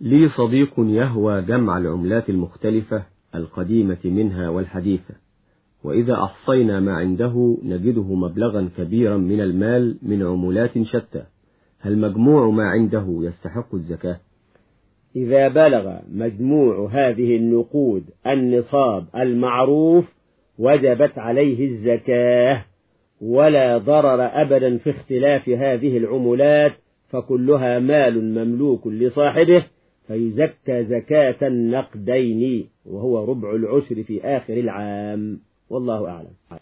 لي صديق يهوى جمع العملات المختلفة القديمة منها والحديثة وإذا أحصينا ما عنده نجده مبلغا كبيرا من المال من عملات شتى هل مجموع ما عنده يستحق الزكاة؟ إذا بلغ مجموع هذه النقود النصاب المعروف وجبت عليه الزكاة ولا ضرر أبدا في اختلاف هذه العملات فكلها مال مملوك لصاحبه فيزكى زكاة النقدين وهو ربع العشر في آخر العام. والله أعلم.